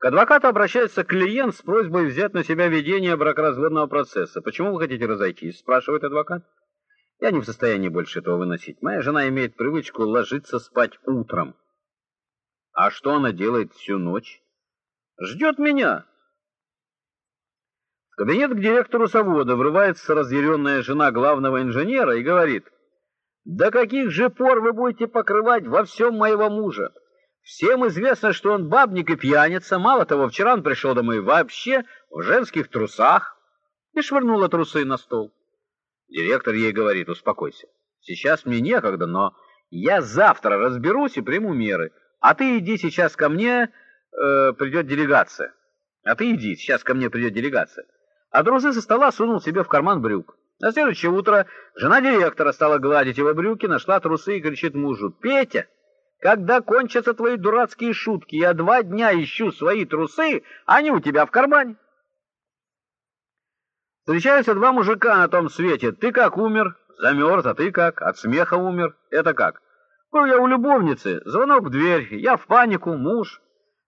К адвокату обращается клиент с просьбой взять на себя ведение бракоразводного процесса. «Почему вы хотите разойтись?» – спрашивает адвокат. «Я не в состоянии больше этого выносить. Моя жена имеет привычку ложиться спать утром». «А что она делает всю ночь?» «Ждет меня». В кабинет к директору завода врывается разъяренная жена главного инженера и говорит, «До каких же пор вы будете покрывать во всем моего мужа? Всем известно, что он бабник и пьяница. Мало того, вчера он пришел домой вообще в женских трусах и швырнула трусы на стол. Директор ей говорит, успокойся. Сейчас мне некогда, но я завтра разберусь и приму меры. А ты иди сейчас ко мне, э, придет делегация. А ты иди, сейчас ко мне придет делегация. А трусы со стола сунул себе в карман брюк. На следующее утро жена директора стала гладить его брюки, нашла трусы и кричит мужу, «Петя!» Когда кончатся твои дурацкие шутки, я два дня ищу свои трусы, они у тебя в кармане. Встречаются два мужика на том свете. Ты как умер? Замерз, а ты как? От смеха умер. Это как? Был я у любовницы, звонок в дверь, я в панику, муж.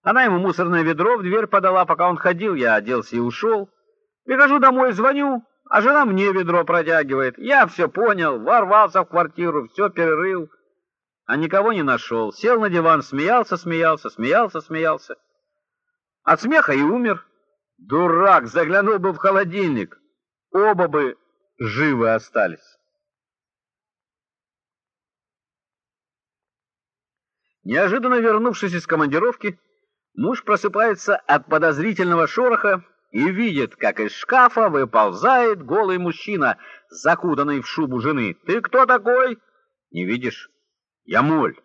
Она ему мусорное ведро в дверь подала, пока он ходил, я оделся и ушел. Прихожу домой, звоню, а жена мне ведро протягивает. Я все понял, ворвался в квартиру, все перерыл а никого не нашел. Сел на диван, смеялся, смеялся, смеялся, смеялся. От смеха и умер. Дурак, заглянул бы в холодильник. Оба бы живы остались. Неожиданно вернувшись из командировки, муж просыпается от подозрительного шороха и видит, как из шкафа выползает голый мужчина, закутанный в шубу жены. «Ты кто такой?» «Не видишь?» Я моль.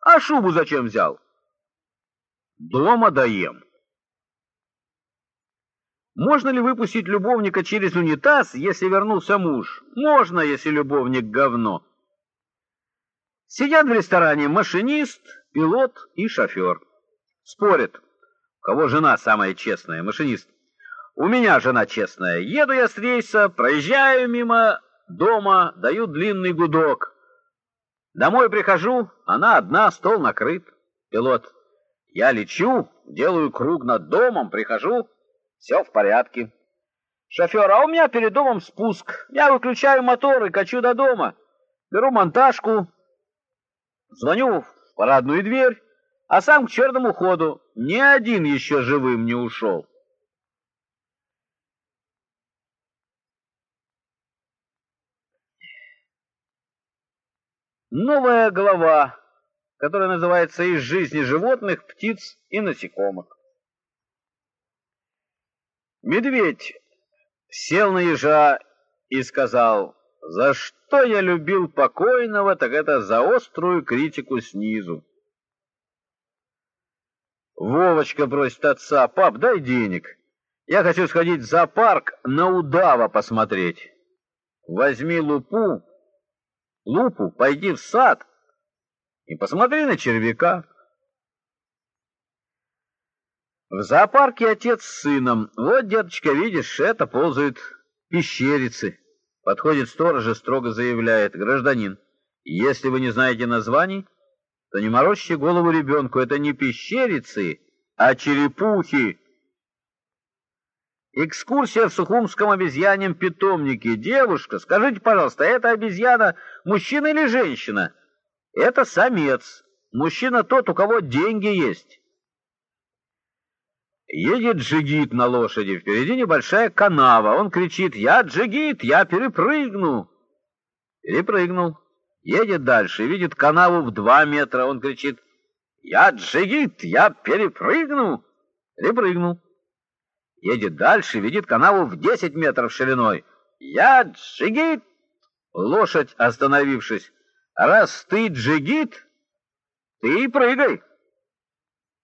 А шубу зачем взял? Дома даем. Можно ли выпустить любовника через унитаз, если вернулся муж? Можно, если любовник говно. Сидят в ресторане машинист, пилот и шофер. Спорят, кого жена самая честная, машинист. У меня жена честная. Еду я с рейса, проезжаю мимо дома, даю длинный гудок. Домой прихожу, она одна, стол накрыт. Пилот. Я лечу, делаю круг над домом, прихожу, все в порядке. Шофер, а у меня перед домом спуск. Я выключаю мотор и качу до дома. Беру монтажку, звоню в парадную дверь, а сам к черному ходу. Ни один еще живым не ушел. Новая глава, которая называется «Из жизни животных, птиц и насекомых». Медведь сел на ежа и сказал, «За что я любил покойного, так это за острую критику снизу». Вовочка просит отца, «Пап, дай денег. Я хочу сходить в зоопарк на удава посмотреть. Возьми лупу лупу, пойди в сад и посмотри на червяка. В зоопарке отец с сыном. Вот, деточка, видишь, это ползают пещерицы. Подходит сторож и строго заявляет, гражданин, если вы не знаете названий, то не морочьте голову ребенку, это не пещерицы, а черепухи. Экскурсия в Сухумском обезьяньем питомнике. Девушка, скажите, пожалуйста, это обезьяна мужчина или женщина? Это самец. Мужчина тот, у кого деньги есть. Едет джигит на лошади, впереди небольшая канава. Он кричит «Я джигит, я перепрыгну!» Перепрыгнул. Едет дальше, видит канаву в два метра. Он кричит «Я джигит, я перепрыгну!» Перепрыгнул едет дальше, видит канаву в 10 метров шириной. «Я джигит!» Лошадь, остановившись. «Раз ты джигит, ты прыгай!»